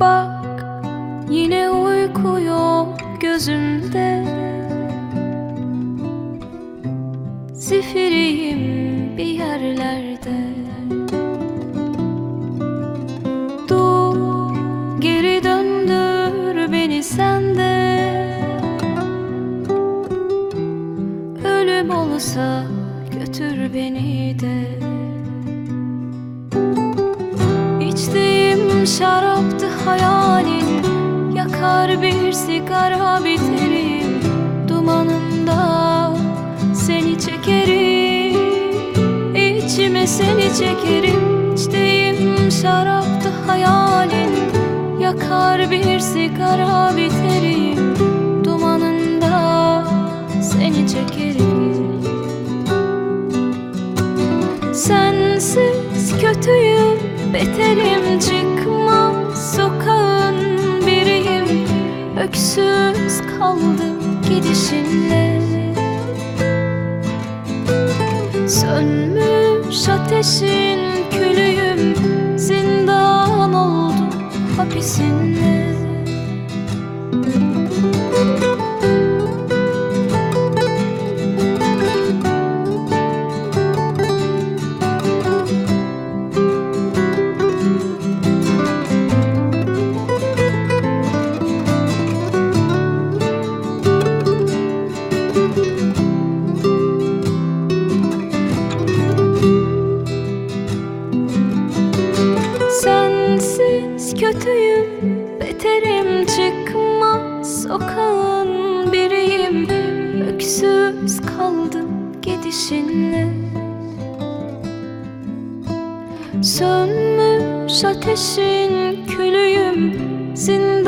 Bak yine uyku yok gözümde. Zifiriyim bir yerlerde. Dur geri döndür beni sende Ölüm olsa götür beni de şaraptı hayalin Yakar bir sigara biterim. Dumanında seni çekerim İçime seni çekerim. İçtiğim şaraptı hayalin Yakar bir sigara biterim. Dumanında seni çekerim. Sensiz kötüyüm, Öksüz kaldım gidişinle. Sönmüş ateşin külüyüm Zindan oldum hapisinle Sensiz kötüyüm, beterim çıkmaz sokağın biriyim. Öksüz kaldım gidişinle. Sönmüş ateşin külüyüm. Zindan